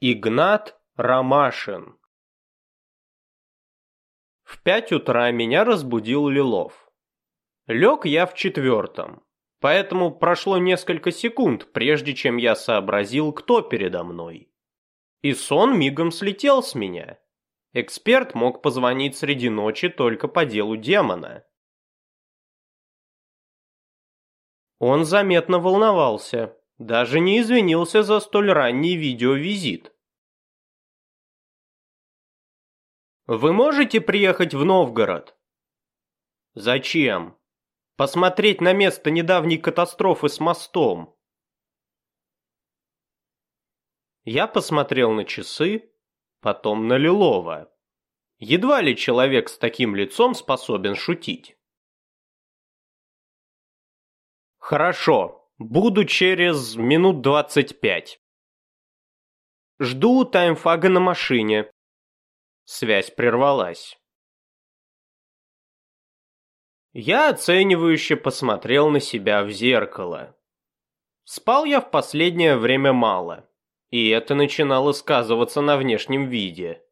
Игнат Ромашин В пять утра меня разбудил Лилов. Лег я в четвертом, поэтому прошло несколько секунд, прежде чем я сообразил, кто передо мной. И сон мигом слетел с меня. Эксперт мог позвонить среди ночи только по делу демона. Он заметно волновался, даже не извинился за столь ранний видеовизит. «Вы можете приехать в Новгород?» «Зачем?» «Посмотреть на место недавней катастрофы с мостом». Я посмотрел на часы, потом на Лилова. Едва ли человек с таким лицом способен шутить. Хорошо, буду через минут двадцать пять. Жду таймфага на машине. Связь прервалась. Я оценивающе посмотрел на себя в зеркало. Спал я в последнее время мало, и это начинало сказываться на внешнем виде.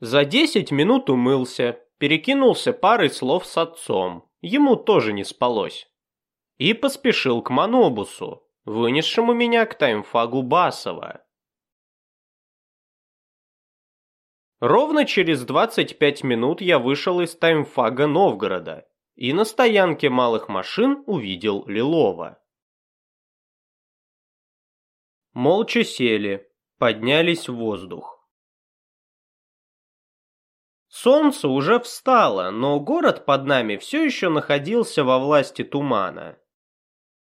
За десять минут умылся, перекинулся парой слов с отцом, ему тоже не спалось. И поспешил к Манобусу, вынесшему меня к таймфагу Басова. Ровно через 25 минут я вышел из таймфага Новгорода и на стоянке малых машин увидел Лилова. Молча сели, поднялись в воздух. Солнце уже встало, но город под нами все еще находился во власти тумана.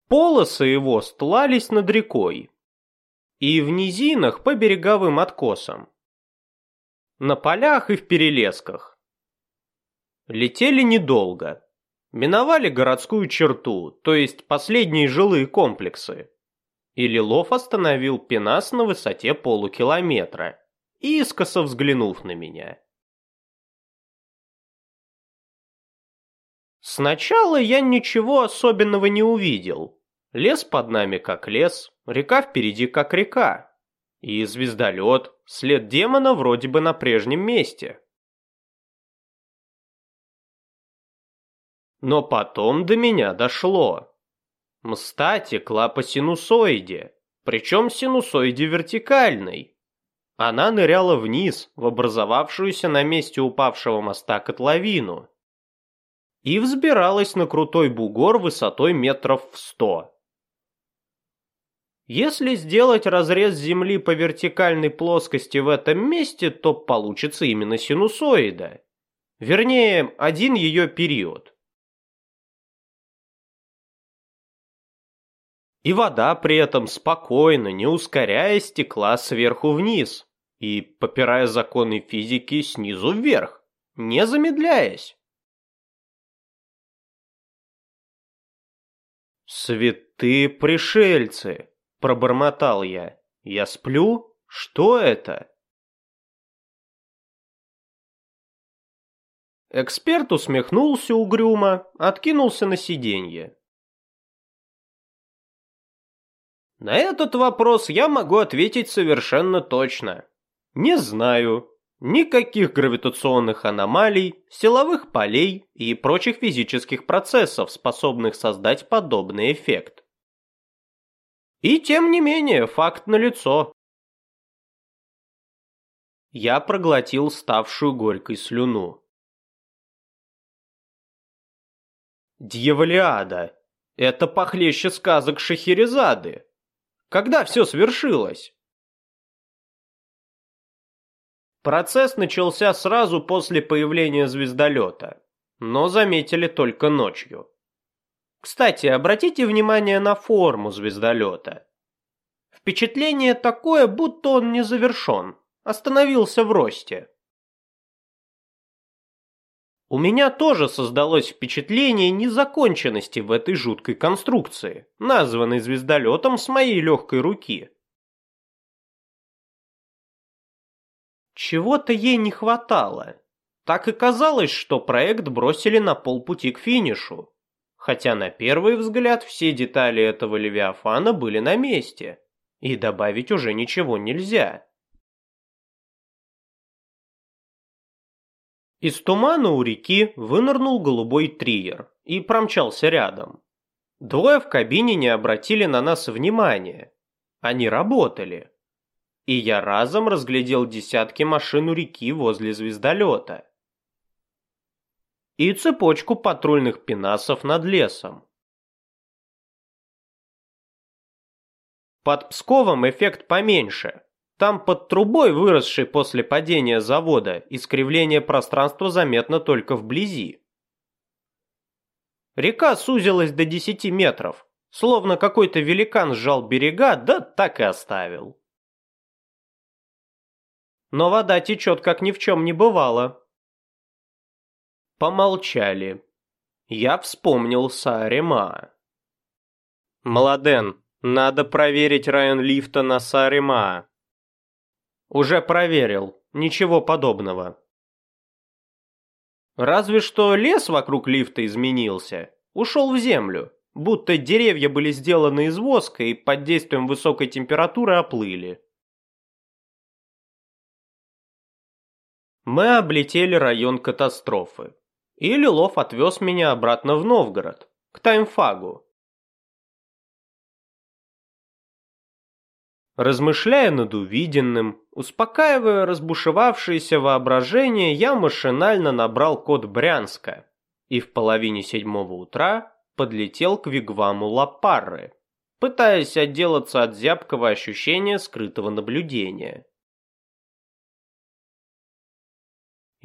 Полосы его стлались над рекой. И в низинах по береговым откосам. На полях и в перелесках. Летели недолго. Миновали городскую черту, то есть последние жилые комплексы. И Лилов остановил пенас на высоте полукилометра, искоса взглянув на меня. Сначала я ничего особенного не увидел. Лес под нами как лес, река впереди как река. И звездолет, след демона вроде бы на прежнем месте. Но потом до меня дошло. Мста текла по синусоиде, причем синусоиде вертикальной. Она ныряла вниз, в образовавшуюся на месте упавшего моста котловину и взбиралась на крутой бугор высотой метров в сто. Если сделать разрез Земли по вертикальной плоскости в этом месте, то получится именно синусоида. Вернее, один ее период. И вода при этом спокойно, не ускоряясь, текла сверху вниз и, попирая законы физики, снизу вверх, не замедляясь. «Святые пришельцы!» – пробормотал я. «Я сплю? Что это?» Эксперт усмехнулся угрюмо, откинулся на сиденье. На этот вопрос я могу ответить совершенно точно. Не знаю. Никаких гравитационных аномалий, силовых полей и прочих физических процессов, способных создать подобный эффект. И тем не менее, факт налицо. Я проглотил ставшую горькой слюну. Дьяволиада. Это похлеще сказок Шахерезады. Когда все свершилось? Процесс начался сразу после появления звездолета, но заметили только ночью. Кстати, обратите внимание на форму звездолета. Впечатление такое, будто он не завершен, остановился в росте. У меня тоже создалось впечатление незаконченности в этой жуткой конструкции, названной звездолетом с моей легкой руки. Чего-то ей не хватало. Так и казалось, что проект бросили на полпути к финишу. хотя на первый взгляд все детали этого Левиафана были на месте, и добавить уже ничего нельзя. Из тумана у реки вынырнул голубой триер и промчался рядом. Двое в кабине не обратили на нас внимания. Они работали. И я разом разглядел десятки машин у реки возле звездолета и цепочку патрульных пенасов над лесом. Под Псковом эффект поменьше. Там под трубой, выросшей после падения завода, искривление пространства заметно только вблизи. Река сузилась до 10 метров, словно какой-то великан сжал берега, да так и оставил. Но вода течет, как ни в чем не бывало. Помолчали. Я вспомнил Саарима. «Младен, надо проверить район лифта на Саарима». «Уже проверил. Ничего подобного». Разве что лес вокруг лифта изменился. Ушел в землю. Будто деревья были сделаны из воска и под действием высокой температуры оплыли. Мы облетели район катастрофы и Лилов отвез меня обратно в Новгород, к таймфагу. Размышляя над увиденным, успокаивая разбушевавшееся воображение, я машинально набрал код Брянска и в половине седьмого утра подлетел к вигваму Лапарры, пытаясь отделаться от зябкого ощущения скрытого наблюдения.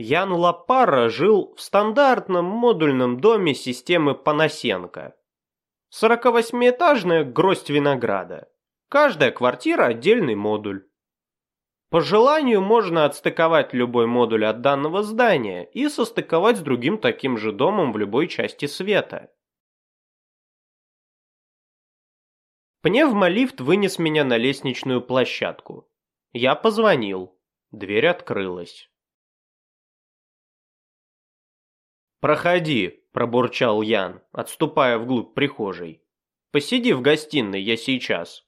Ян Лапара жил в стандартном модульном доме системы Панасенко. 48-этажная гроздь винограда. Каждая квартира – отдельный модуль. По желанию можно отстыковать любой модуль от данного здания и состыковать с другим таким же домом в любой части света. Пневмолифт вынес меня на лестничную площадку. Я позвонил. Дверь открылась. «Проходи», – пробурчал Ян, отступая вглубь прихожей. «Посиди в гостиной, я сейчас».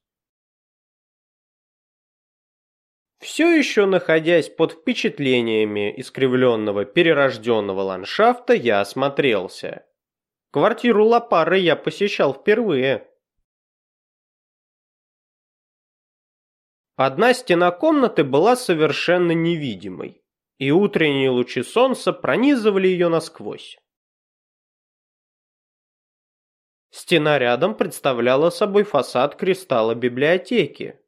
Все еще находясь под впечатлениями искривленного перерожденного ландшафта, я осмотрелся. Квартиру Лапары я посещал впервые. Одна стена комнаты была совершенно невидимой и утренние лучи солнца пронизывали ее насквозь. Стена рядом представляла собой фасад кристалла библиотеки.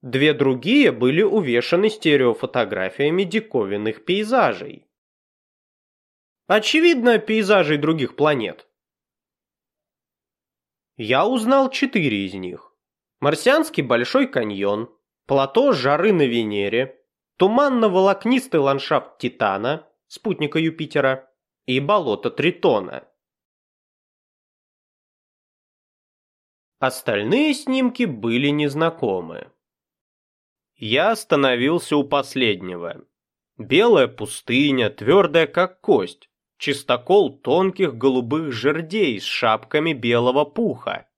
Две другие были увешаны стереофотографиями диковинных пейзажей. Очевидно, пейзажей других планет. Я узнал четыре из них. Марсианский Большой каньон, Плато жары на Венере, туманно-волокнистый ландшафт Титана, спутника Юпитера, и болото Тритона. Остальные снимки были незнакомы. Я остановился у последнего. Белая пустыня, твердая как кость, чистокол тонких голубых жердей с шапками белого пуха.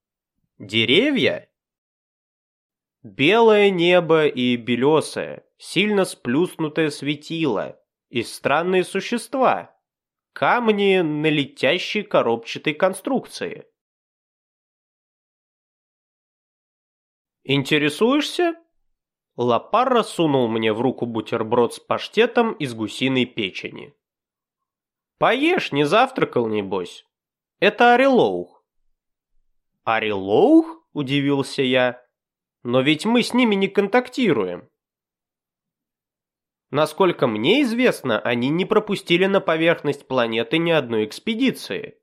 Деревья Белое небо и белесое, сильно сплюснутое светило и странные существа. Камни на летящей коробчатой конструкции. «Интересуешься?» Лапарра сунул мне в руку бутерброд с паштетом из гусиной печени. «Поешь, не завтракал, небось. Это Орелоух». «Орелоух?» – удивился я. Но ведь мы с ними не контактируем. Насколько мне известно, они не пропустили на поверхность планеты ни одной экспедиции.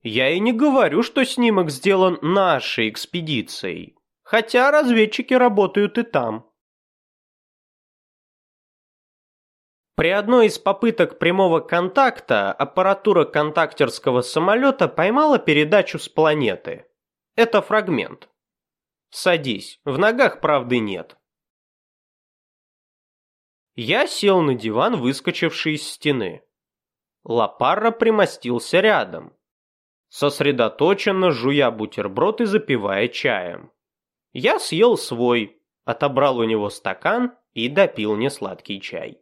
Я и не говорю, что снимок сделан нашей экспедицией, хотя разведчики работают и там. При одной из попыток прямого контакта аппаратура контактерского самолета поймала передачу с планеты. Это фрагмент. Садись, в ногах правды нет. Я сел на диван, выскочивший из стены. Лапарра примостился рядом, сосредоточенно жуя бутерброд и запивая чаем. Я съел свой, отобрал у него стакан и допил несладкий чай.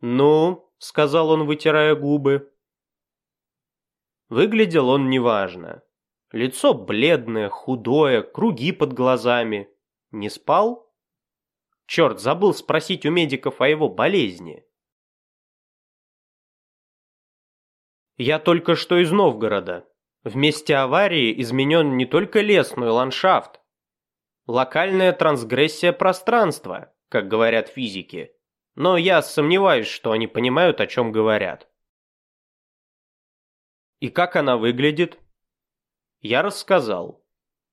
«Ну», — сказал он, вытирая губы. Выглядел он неважно. Лицо бледное, худое, круги под глазами. Не спал? Черт, забыл спросить у медиков о его болезни. Я только что из Новгорода. В месте аварии изменен не только лес, но и ландшафт. Локальная трансгрессия пространства, как говорят физики. Но я сомневаюсь, что они понимают, о чем говорят. И как она выглядит? Я рассказал.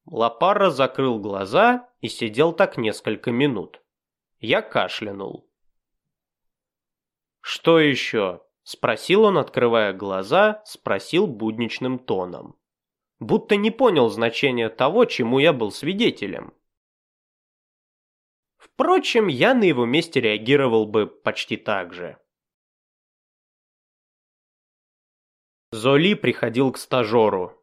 Лапара закрыл глаза и сидел так несколько минут. Я кашлянул. «Что еще?» — спросил он, открывая глаза, спросил будничным тоном. Будто не понял значения того, чему я был свидетелем. Впрочем, я на его месте реагировал бы почти так же. Золи приходил к стажеру,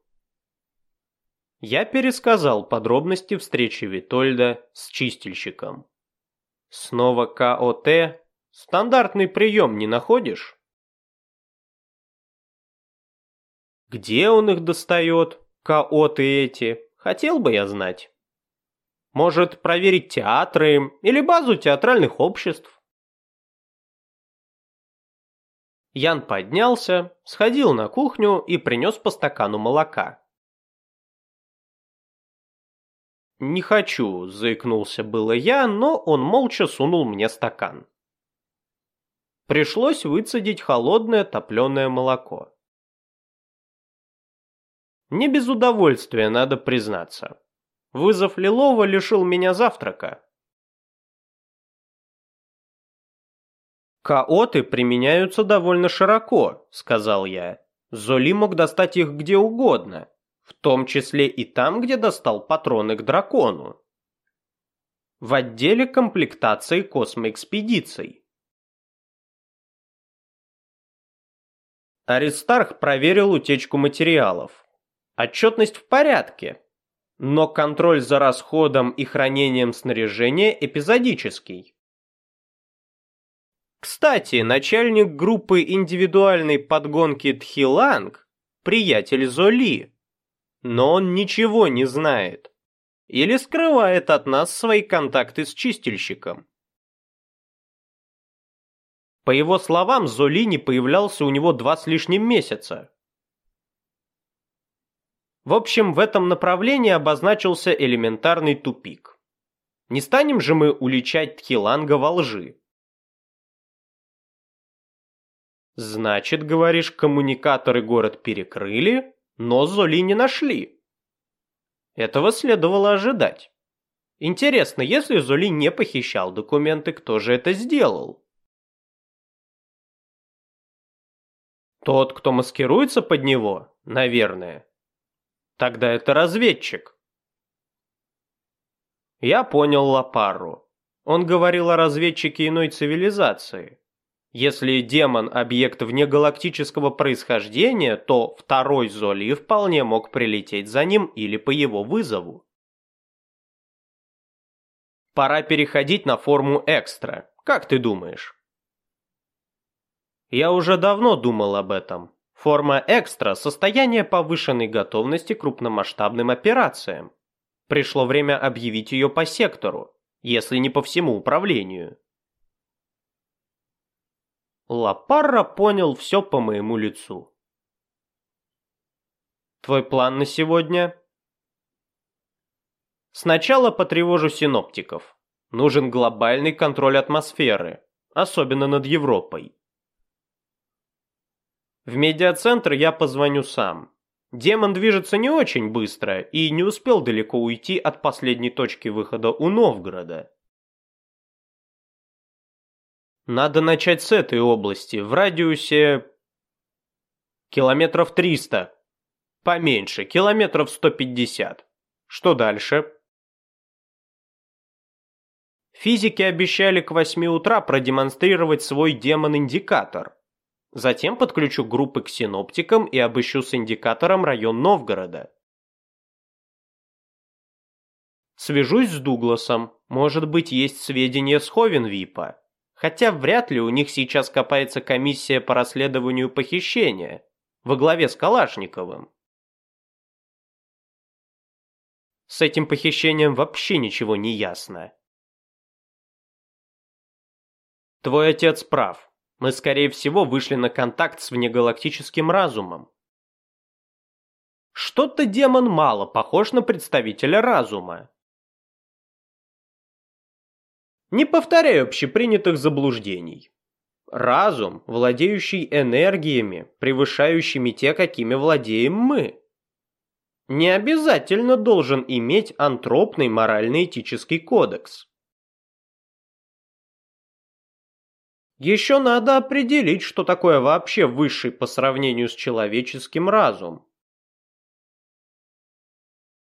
я пересказал подробности встречи Витольда с чистильщиком. Снова КОТ? Стандартный прием не находишь? Где он их достает, КОТы эти? Хотел бы я знать. Может, проверить театры или базу театральных обществ? Ян поднялся, сходил на кухню и принес по стакану молока. «Не хочу», – заикнулся было я, но он молча сунул мне стакан. Пришлось выцедить холодное топленое молоко. Не без удовольствия, надо признаться. Вызов Лилова лишил меня завтрака. «Каоты применяются довольно широко», — сказал я. Золи мог достать их где угодно, в том числе и там, где достал патроны к дракону. В отделе комплектации космоэкспедиций. Аристарх проверил утечку материалов. Отчетность в порядке, но контроль за расходом и хранением снаряжения эпизодический. Кстати, начальник группы индивидуальной подгонки Тхиланг, приятель Золи, но он ничего не знает. Или скрывает от нас свои контакты с чистильщиком. По его словам, Золи не появлялся у него два с лишним месяца. В общем, в этом направлении обозначился элементарный тупик. Не станем же мы уличать Тхиланга во лжи. Значит, говоришь, коммуникаторы город перекрыли, но Золи не нашли. Этого следовало ожидать. Интересно, если Золи не похищал документы, кто же это сделал? Тот, кто маскируется под него, наверное. Тогда это разведчик. Я понял Лапару. Он говорил о разведчике иной цивилизации. Если демон – объект внегалактического происхождения, то второй Золи вполне мог прилететь за ним или по его вызову. Пора переходить на форму экстра. Как ты думаешь? Я уже давно думал об этом. Форма экстра – состояние повышенной готовности к крупномасштабным операциям. Пришло время объявить ее по сектору, если не по всему управлению. Лапарра понял все по моему лицу. Твой план на сегодня? Сначала потревожу синоптиков. Нужен глобальный контроль атмосферы, особенно над Европой. В медиацентр я позвоню сам. Демон движется не очень быстро и не успел далеко уйти от последней точки выхода у Новгорода. Надо начать с этой области, в радиусе... Километров 300. Поменьше, километров 150. Что дальше? Физики обещали к 8 утра продемонстрировать свой демон-индикатор. Затем подключу группы к синоптикам и обыщу с индикатором район Новгорода. Свяжусь с Дугласом. Может быть, есть сведения с Ховенвипа. Хотя вряд ли у них сейчас копается комиссия по расследованию похищения во главе с Калашниковым. С этим похищением вообще ничего не ясно. Твой отец прав. Мы, скорее всего, вышли на контакт с внегалактическим разумом. Что-то демон мало похож на представителя разума. Не повторяй общепринятых заблуждений. Разум, владеющий энергиями, превышающими те, какими владеем мы. Не обязательно должен иметь антропный морально-этический кодекс. Еще надо определить, что такое вообще высший по сравнению с человеческим разум.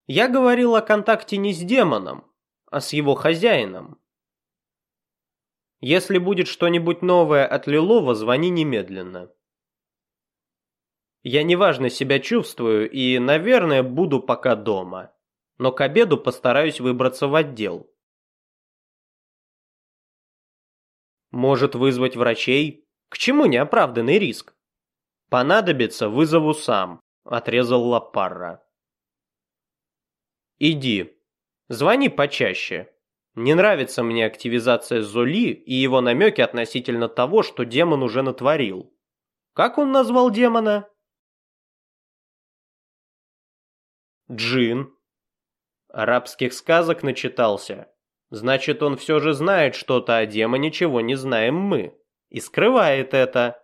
Я говорил о контакте не с демоном, а с его хозяином. Если будет что-нибудь новое от Лилова, звони немедленно. Я неважно себя чувствую и, наверное, буду пока дома. Но к обеду постараюсь выбраться в отдел. Может вызвать врачей? К чему неоправданный риск? Понадобится, вызову сам, отрезал Лапарра. Иди. Звони почаще. Не нравится мне активизация Золи и его намеки относительно того, что демон уже натворил. Как он назвал демона? Джин. Арабских сказок начитался. Значит, он все же знает что-то о демоне, чего не знаем мы. И скрывает это.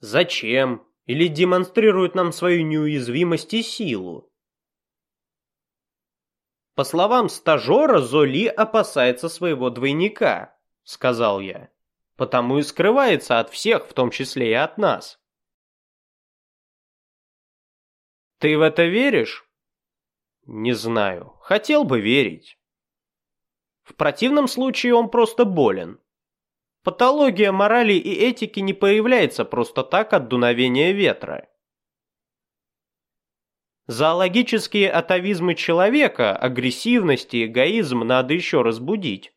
Зачем? Или демонстрирует нам свою неуязвимость и силу? По словам стажера, Золи опасается своего двойника, сказал я. Потому и скрывается от всех, в том числе и от нас. Ты в это веришь? Не знаю. Хотел бы верить. В противном случае он просто болен. Патология морали и этики не появляется просто так от дуновения ветра. Зоологические атовизмы человека, агрессивность и эгоизм надо еще разбудить.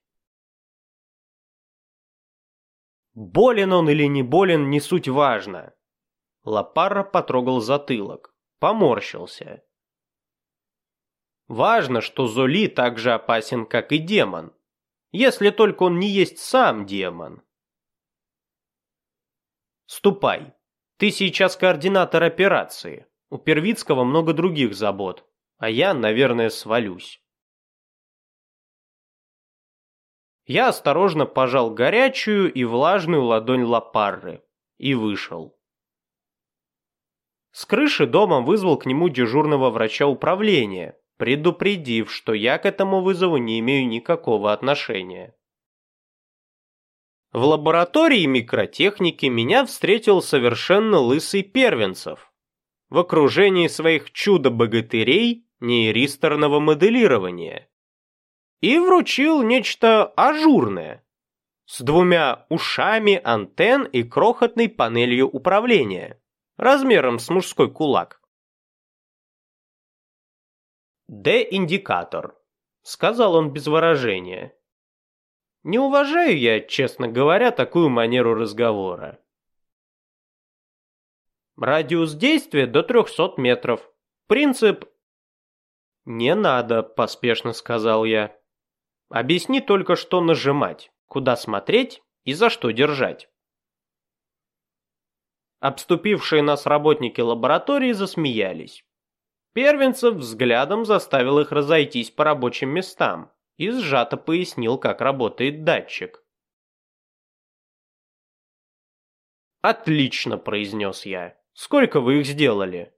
Болен он или не болен, не суть важно. Лапарра потрогал затылок, поморщился. Важно, что Золи так же опасен, как и демон. Если только он не есть сам демон. Ступай. Ты сейчас координатор операции. У Первицкого много других забот, а я, наверное, свалюсь. Я осторожно пожал горячую и влажную ладонь Лапарры и вышел. С крыши дома вызвал к нему дежурного врача управления, предупредив, что я к этому вызову не имею никакого отношения. В лаборатории микротехники меня встретил совершенно лысый Первенцев, в окружении своих чудо-богатырей нейристорного моделирования и вручил нечто ажурное с двумя ушами антенн и крохотной панелью управления размером с мужской кулак. «Д-индикатор», — сказал он без выражения. «Не уважаю я, честно говоря, такую манеру разговора. Радиус действия до 300 метров. Принцип... Не надо, поспешно сказал я. Объясни только, что нажимать, куда смотреть и за что держать. Обступившие нас работники лаборатории засмеялись. Первенцев взглядом заставил их разойтись по рабочим местам и сжато пояснил, как работает датчик. «Отлично», — произнес я. Сколько вы их сделали?»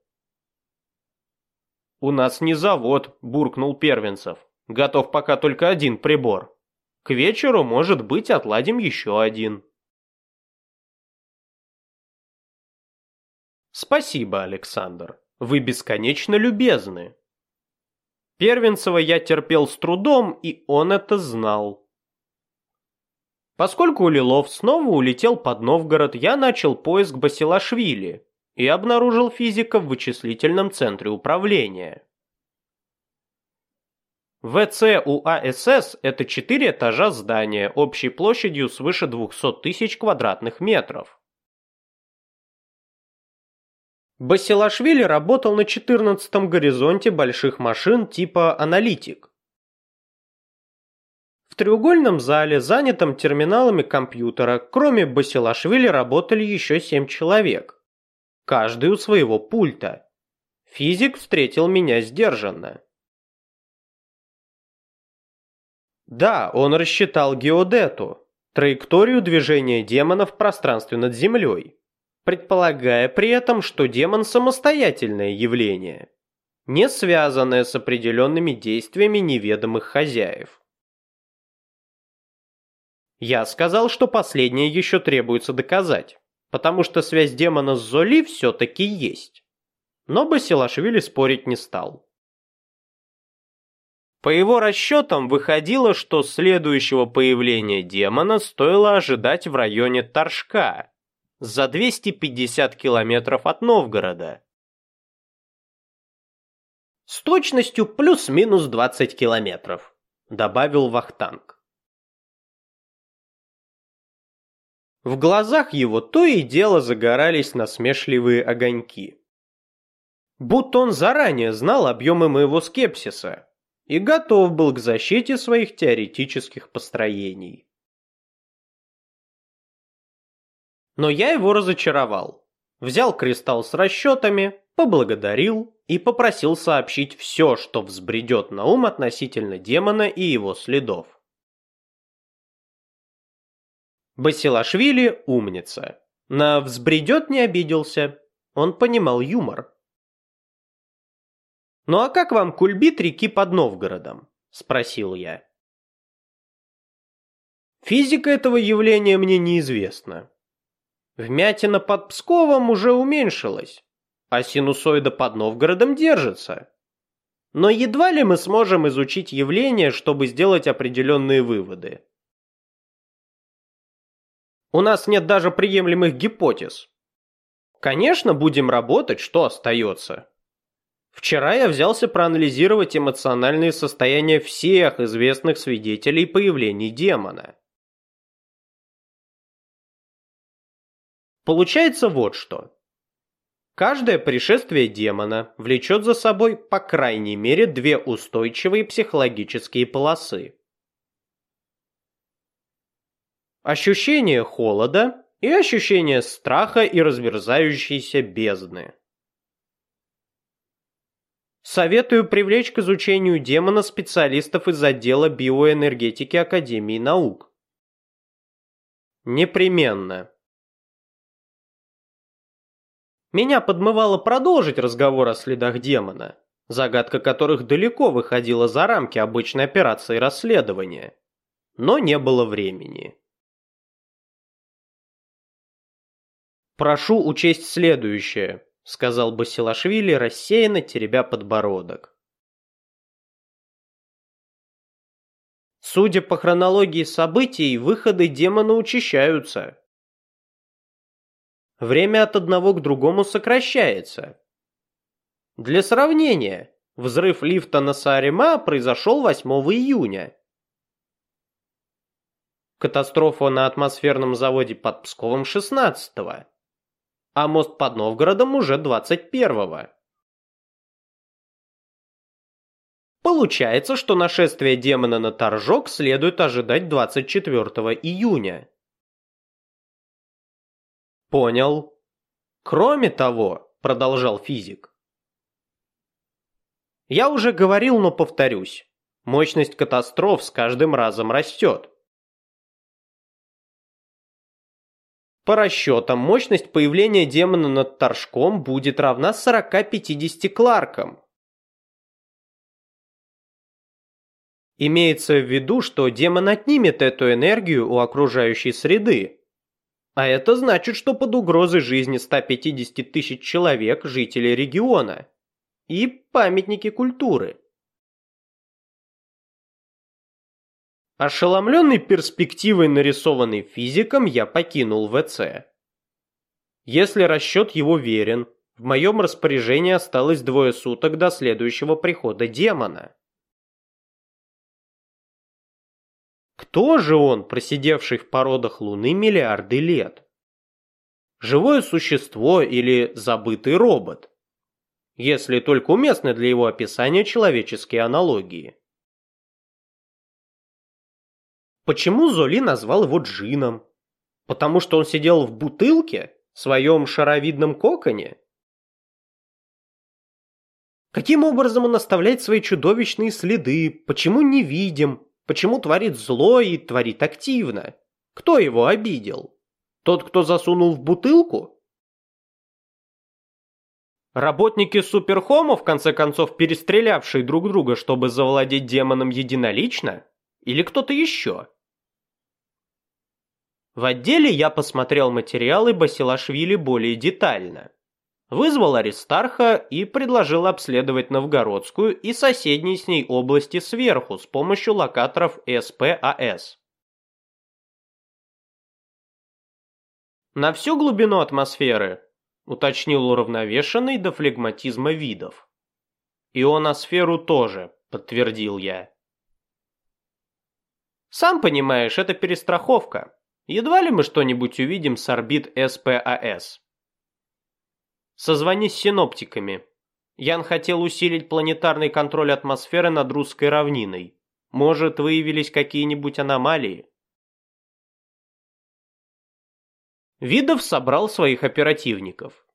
«У нас не завод», – буркнул Первенцев. «Готов пока только один прибор. К вечеру, может быть, отладим еще один». «Спасибо, Александр. Вы бесконечно любезны». Первенцева я терпел с трудом, и он это знал. Поскольку Лилов снова улетел под Новгород, я начал поиск Басилашвили и обнаружил физика в вычислительном центре управления. ВЦ УАСС – это четыре этажа здания общей площадью свыше 200 тысяч квадратных метров. Басилашвили работал на 14-м горизонте больших машин типа «Аналитик». В треугольном зале, занятом терминалами компьютера, кроме Басилашвили работали еще семь человек. Каждый у своего пульта. Физик встретил меня сдержанно. Да, он рассчитал геодету, траекторию движения демона в пространстве над Землей предполагая при этом, что демон – самостоятельное явление, не связанное с определенными действиями неведомых хозяев. Я сказал, что последнее еще требуется доказать, потому что связь демона с Золи все-таки есть. Но Басилашвили спорить не стал. По его расчетам выходило, что следующего появления демона стоило ожидать в районе Торжка, за 250 километров от Новгорода. С точностью плюс-минус 20 километров, добавил Вахтанг. В глазах его то и дело загорались насмешливые огоньки. Будто он заранее знал объемы моего скепсиса и готов был к защите своих теоретических построений. Но я его разочаровал. Взял кристалл с расчетами, поблагодарил и попросил сообщить все, что взбредет на ум относительно демона и его следов. Басилашвили умница. На «взбредет» не обиделся. Он понимал юмор. «Ну а как вам кульбит реки под Новгородом?» – спросил я. Физика этого явления мне неизвестна. Вмятина под Псковом уже уменьшилась, а синусоида под Новгородом держится. Но едва ли мы сможем изучить явление, чтобы сделать определенные выводы. У нас нет даже приемлемых гипотез. Конечно, будем работать, что остается. Вчера я взялся проанализировать эмоциональные состояния всех известных свидетелей появлений демона. Получается вот что. Каждое пришествие демона влечет за собой по крайней мере две устойчивые психологические полосы. Ощущение холода и ощущение страха и разверзающейся бездны. Советую привлечь к изучению демона специалистов из отдела биоэнергетики Академии наук. Непременно. Меня подмывало продолжить разговор о следах демона, загадка которых далеко выходила за рамки обычной операции расследования. Но не было времени. «Прошу учесть следующее», — сказал Басилашвили, рассеянно теребя подбородок. Судя по хронологии событий, выходы демона учащаются. Время от одного к другому сокращается. Для сравнения, взрыв лифта на Саарима произошел 8 июня. Катастрофа на атмосферном заводе под Псковом 16 а мост под Новгородом уже 21 Получается, что нашествие демона на Торжок следует ожидать 24 июня. Понял. Кроме того, продолжал физик. Я уже говорил, но повторюсь. Мощность катастроф с каждым разом растет. По расчетам, мощность появления демона над Торжком будет равна 40-50 кларкам. Имеется в виду, что демон отнимет эту энергию у окружающей среды, а это значит, что под угрозой жизни 150 тысяч человек жителей региона и памятники культуры. Ошеломленный перспективой, нарисованной физиком, я покинул ВЦ. Если расчет его верен, в моем распоряжении осталось двое суток до следующего прихода демона. Кто же он, просидевший в породах Луны миллиарды лет? Живое существо или забытый робот? Если только уместны для его описания человеческие аналогии. Почему Золи назвал его джином? Потому что он сидел в бутылке, в своем шаровидном коконе? Каким образом он оставляет свои чудовищные следы? Почему не видим? Почему творит зло и творит активно? Кто его обидел? Тот, кто засунул в бутылку? Работники Суперхома, в конце концов, перестрелявшие друг друга, чтобы завладеть демоном единолично? Или кто-то еще? В отделе я посмотрел материалы Басилашвили более детально. Вызвал Аристарха и предложил обследовать Новгородскую и соседние с ней области сверху с помощью локаторов СПАС. На всю глубину атмосферы, уточнил уравновешенный до флегматизма видов. Ионосферу тоже, подтвердил я. Сам понимаешь, это перестраховка. Едва ли мы что-нибудь увидим с орбит СПАС. Созвонись с синоптиками. Ян хотел усилить планетарный контроль атмосферы над русской равниной. Может, выявились какие-нибудь аномалии? Видов собрал своих оперативников.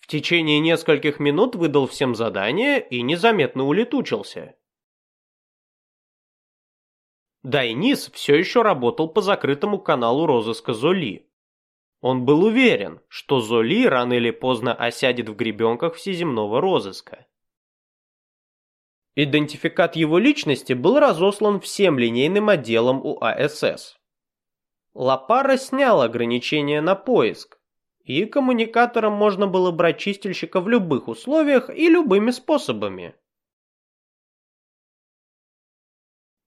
В течение нескольких минут выдал всем задание и незаметно улетучился. Дайнис все еще работал по закрытому каналу розыска Золи. Он был уверен, что Золи рано или поздно осядет в гребенках всеземного розыска. Идентификат его личности был разослан всем линейным отделам УАСС. Лапара снял ограничения на поиск, и коммуникатором можно было брать чистильщика в любых условиях и любыми способами.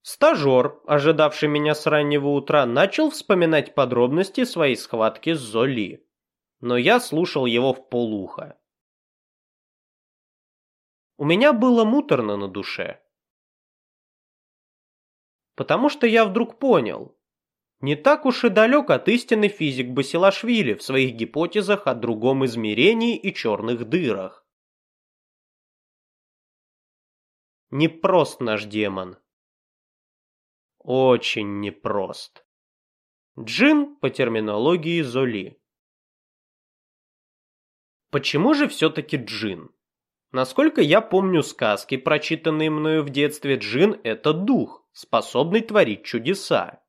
Стажер, ожидавший меня с раннего утра, начал вспоминать подробности своей схватки с Золи. Но я слушал его в полухо. У меня было муторно на душе. Потому что я вдруг понял, не так уж и далек от истины физик Басилашвили в своих гипотезах о другом измерении и черных дырах. Непрост наш демон. Очень непрост. Джин по терминологии Золи. Почему же все-таки джин? Насколько я помню сказки, прочитанные мною в детстве, джин – это дух, способный творить чудеса.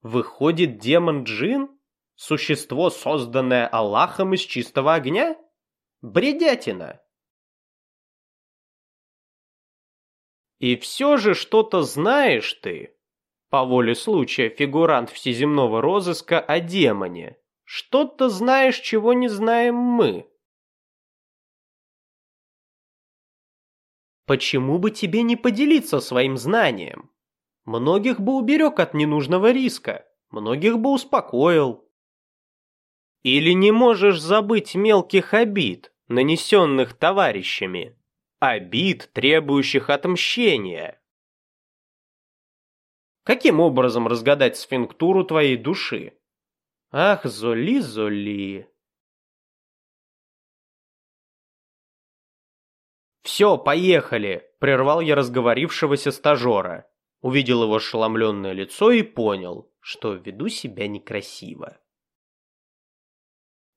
Выходит, демон джин – существо, созданное Аллахом из чистого огня? Бредятина! И все же что-то знаешь ты, по воле случая фигурант всеземного розыска о демоне. Что-то знаешь, чего не знаем мы. Почему бы тебе не поделиться своим знанием? Многих бы уберег от ненужного риска, многих бы успокоил. Или не можешь забыть мелких обид, нанесенных товарищами? Обид, требующих отмщения. Каким образом разгадать сфинктуру твоей души? Ах, Золи, Золи. «Все, поехали!» – прервал я разговорившегося стажера. Увидел его ошеломленное лицо и понял, что веду себя некрасиво.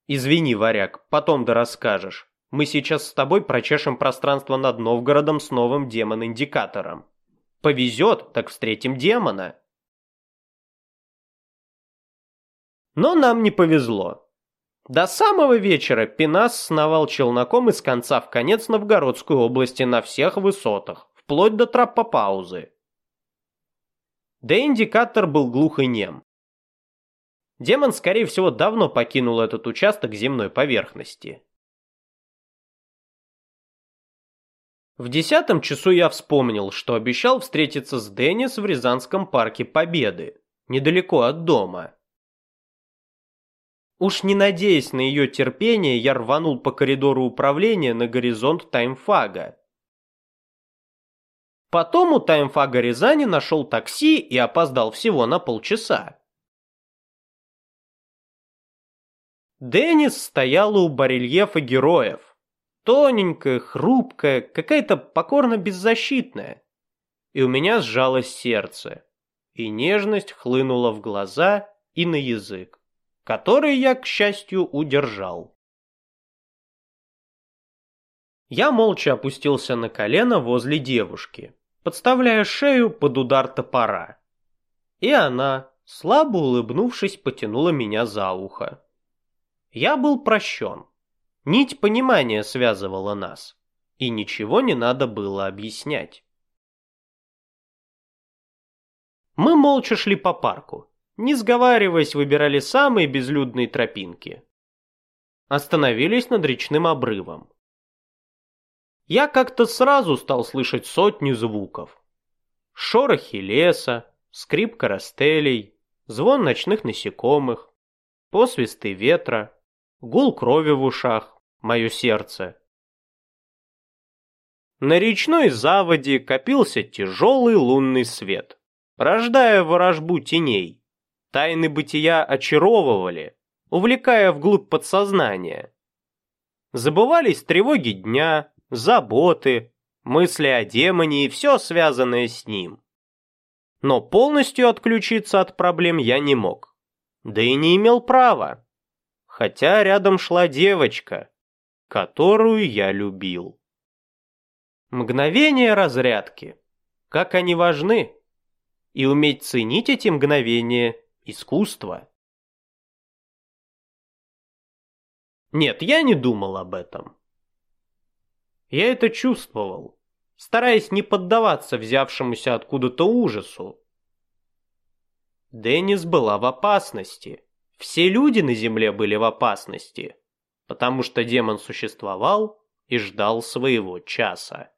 «Извини, варяг, потом да расскажешь. Мы сейчас с тобой прочешем пространство над Новгородом с новым демон-индикатором. Повезет, так встретим демона. Но нам не повезло. До самого вечера Пинас сновал челноком из конца в конец Новгородской области на всех высотах, вплоть до траппопаузы. Да индикатор был глух и нем. Демон, скорее всего, давно покинул этот участок земной поверхности. В десятом часу я вспомнил, что обещал встретиться с Деннис в Рязанском парке Победы, недалеко от дома. Уж не надеясь на ее терпение, я рванул по коридору управления на горизонт таймфага. Потом у таймфага Рязани нашел такси и опоздал всего на полчаса. Деннис стояла у барельефа героев. Тоненькая, хрупкая, какая-то покорно беззащитная. И у меня сжалось сердце, и нежность хлынула в глаза и на язык который я, к счастью, удержал. Я молча опустился на колено возле девушки, подставляя шею под удар топора. И она, слабо улыбнувшись, потянула меня за ухо. Я был прощен. Нить понимания связывала нас, и ничего не надо было объяснять. Мы молча шли по парку, не сговариваясь, выбирали самые безлюдные тропинки. Остановились над речным обрывом. Я как-то сразу стал слышать сотни звуков. Шорохи леса, скрип карастелей, звон ночных насекомых, посвисты ветра, гул крови в ушах, мое сердце. На речной заводе копился тяжелый лунный свет, рождая ворожбу теней. Тайны бытия очаровывали, увлекая вглубь подсознания. Забывались тревоги дня, заботы, мысли о демоне и все связанное с ним. Но полностью отключиться от проблем я не мог. Да и не имел права. Хотя рядом шла девочка, которую я любил. Мгновения разрядки. Как они важны. И уметь ценить эти мгновения искусство. Нет, я не думал об этом. Я это чувствовал, стараясь не поддаваться взявшемуся откуда-то ужасу. Деннис была в опасности. Все люди на земле были в опасности, потому что демон существовал и ждал своего часа.